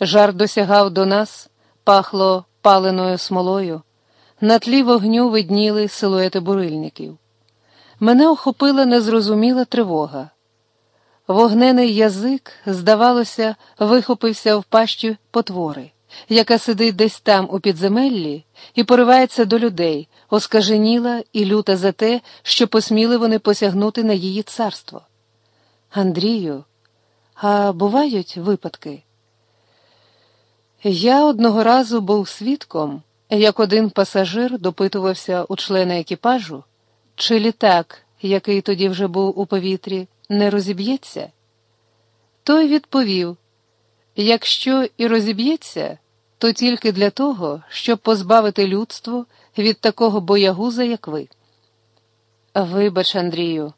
Жар досягав до нас, пахло паленою смолою, на тлі вогню видніли силуети бурильників. Мене охопила незрозуміла тривога. Вогнений язик, здавалося, вихопився в пащі потвори, яка сидить десь там у підземеллі і поривається до людей, оскаженіла і люта за те, що посміли вони посягнути на її царство. Андрію, а бувають випадки? Я одного разу був свідком, як один пасажир допитувався у члена екіпажу, чи літак, який тоді вже був у повітрі, не розіб'ється? Той відповів: якщо і розіб'ється, то тільки для того, щоб позбавити людство від такого боягуза, як ви. Вибач, Андрію.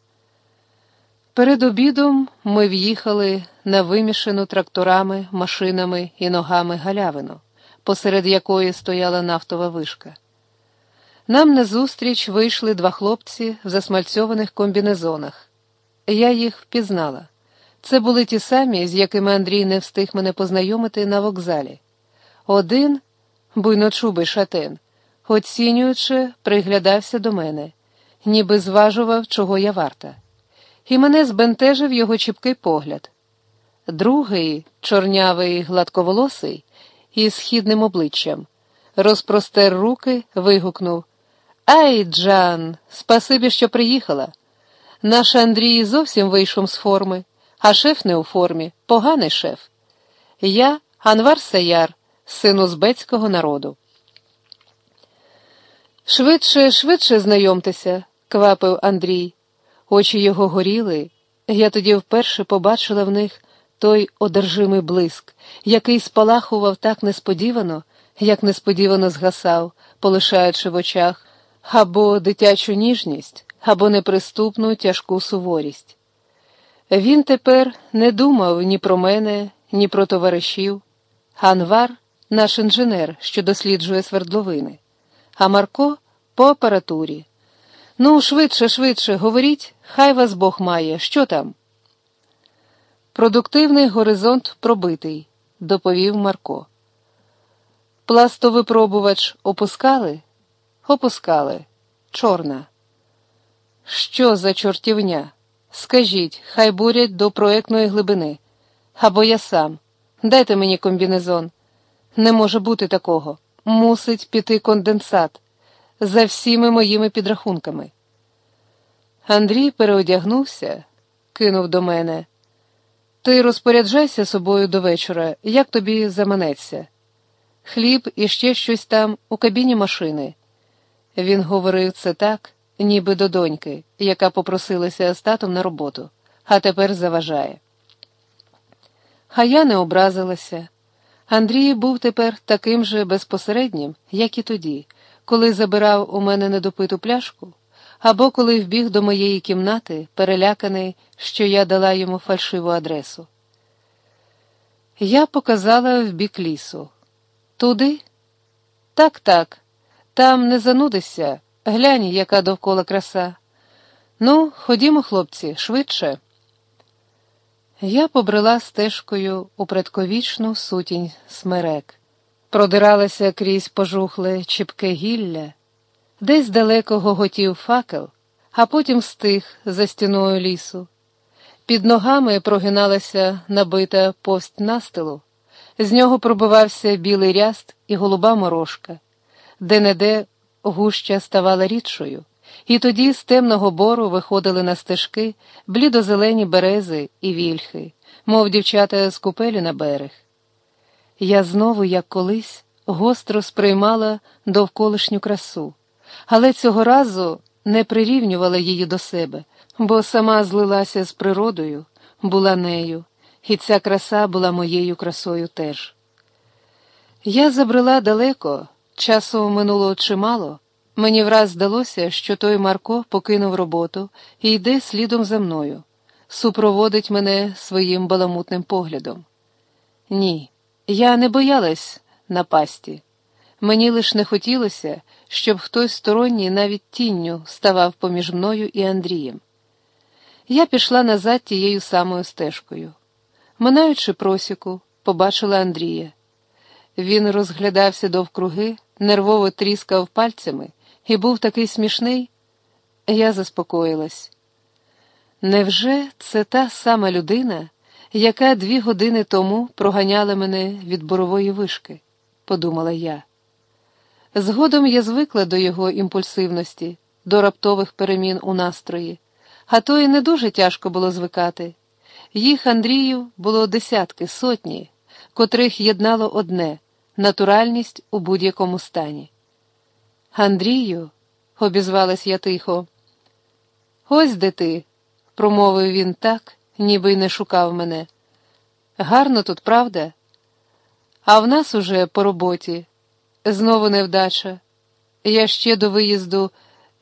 Перед обідом ми в'їхали на вимішану тракторами, машинами і ногами галявину, посеред якої стояла нафтова вишка. Нам назустріч вийшли два хлопці в засмальцьованих комбінезонах. Я їх впізнала. Це були ті самі, з якими Андрій не встиг мене познайомити на вокзалі. Один буйночубий шатен, оцінюючи, приглядався до мене, ніби зважував, чого я варта. І мене збентежив його чіпкий погляд. Другий, чорнявий, гладковолосий, із східним обличчям, розпростер руки, вигукнув Ай, Джан, спасибі, що приїхала. Наш Андрій зовсім вийшов з форми, а шеф не у формі, поганий шеф. Я Анвар Саяр, син узбецького народу. Швидше, швидше знайомтеся, квапив Андрій. Очі його горіли. Я тоді вперше побачила в них той одержимий блиск, який спалахував так несподівано, як несподівано згасав, полишаючи в очах або дитячу ніжність, або неприступну тяжку суворість. Він тепер не думав ні про мене, ні про товаришів. Анвар наш інженер, що досліджує свердловини, а Марко по апаратурі. Ну, швидше, швидше, говоріть, хай вас Бог має. Що там? Продуктивний горизонт пробитий, доповів Марко. Пластовипробувач опускали? Опускали. Чорна. Що за чортівня? Скажіть, хай бурять до проектної глибини. Або я сам. Дайте мені комбінезон. Не може бути такого. Мусить піти конденсат за всіми моїми підрахунками. Андрій переодягнувся, кинув до мене. Ти розпоряджайся собою до вечора, як тобі заманеться. Хліб і ще щось там у кабіні машини. Він говорив це так, ніби до доньки, яка попросилася з татом на роботу, а тепер заважає. А я не образилася. Андрій був тепер таким же безпосереднім, як і тоді, коли забирав у мене недопиту пляшку, або коли вбіг до моєї кімнати, переляканий, що я дала йому фальшиву адресу. Я показала в бік лісу. Туди? Так, так. Там не занудишся. Глянь, яка довкола краса. Ну, ходімо, хлопці, швидше. Я побрела стежкою у предковічну сутінь смерек, продиралася крізь пожухле чіпке гілля, десь далеко гоготів факел, а потім стих за стіною лісу. Під ногами прогиналася набита повсть настилу, з нього пробивався білий ряст і голуба морожка, де неде гуща ставала рідшою. І тоді з темного бору виходили на стежки блідозелені берези і вільхи, мов дівчата з купелі на берег. Я знову, як колись, гостро сприймала довколишню красу, але цього разу не прирівнювала її до себе, бо сама злилася з природою, була нею, і ця краса була моєю красою теж. Я забрела далеко, часу минуло чимало. Мені враз здалося, що той Марко покинув роботу і йде слідом за мною, супроводить мене своїм баламутним поглядом. Ні, я не боялась напасті. Мені лиш не хотілося, щоб хтось сторонній навіть тінню ставав поміж мною і Андрієм. Я пішла назад тією самою стежкою. Минаючи просіку, побачила Андрія. Він розглядався довкруги, нервово тріскав пальцями і був такий смішний. Я заспокоїлась. Невже це та сама людина, яка дві години тому проганяла мене від борової вишки? подумала я. Згодом я звикла до його імпульсивності, до раптових перемін у настрої, а то й не дуже тяжко було звикати. Їх Андрію було десятки, сотні, котрих єднало одне натуральність у будь-якому стані. Андрію, обізвалась я тихо. Ось де ти, промовив він так, ніби й не шукав мене. Гарно тут, правда? А в нас уже по роботі. Знову невдача. Я ще до виїзду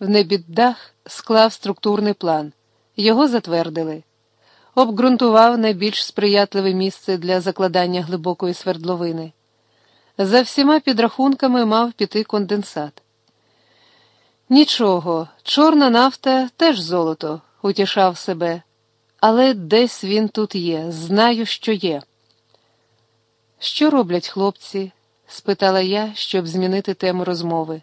в небіддах склав структурний план. Його затвердили. Обґрунтував найбільш сприятливе місце для закладання глибокої свердловини. За всіма підрахунками мав піти конденсат. Нічого, чорна нафта теж золото, утішав себе, але десь він тут є, знаю, що є. Що роблять хлопці? Спитала я, щоб змінити тему розмови.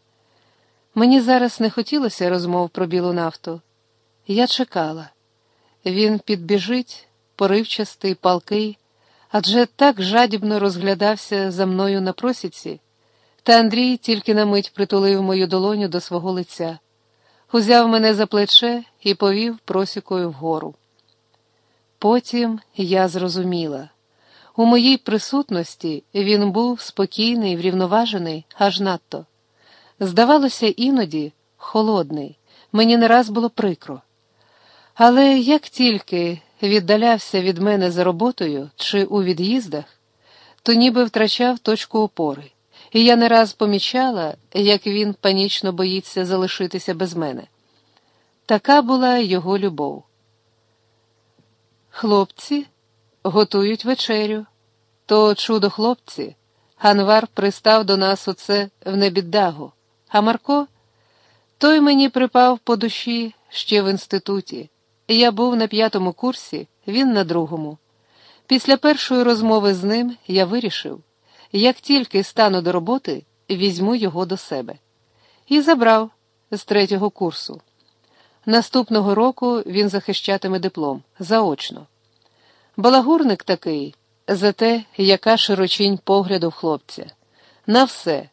Мені зараз не хотілося розмов про білу нафту. Я чекала. Він підбіжить, поривчастий, палкий, адже так жадібно розглядався за мною на просіці, та Андрій тільки на мить притулив мою долоню до свого лиця, узяв мене за плече і повів просікою вгору. Потім я зрозуміла. У моїй присутності він був спокійний, врівноважений, аж надто. Здавалося, іноді холодний, мені не раз було прикро. Але як тільки віддалявся від мене за роботою чи у від'їздах, то ніби втрачав точку опори, і я не раз помічала, як він панічно боїться залишитися без мене. Така була його любов. Хлопці готують вечерю. То чудо хлопці, Ганвар пристав до нас оце в небіддагу, а Марко той мені припав по душі ще в інституті. Я був на п'ятому курсі, він на другому. Після першої розмови з ним я вирішив, як тільки стану до роботи, візьму його до себе. І забрав з третього курсу. Наступного року він захищатиме диплом заочно. Балагурник такий, за те, яка широчінь погляду хлопця. На все.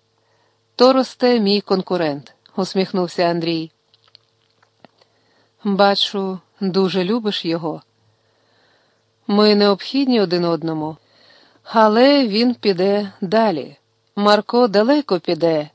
То росте мій конкурент, усміхнувся Андрій. Бачу, дуже любиш його. Ми необхідні один одному, але він піде далі. Марко далеко піде.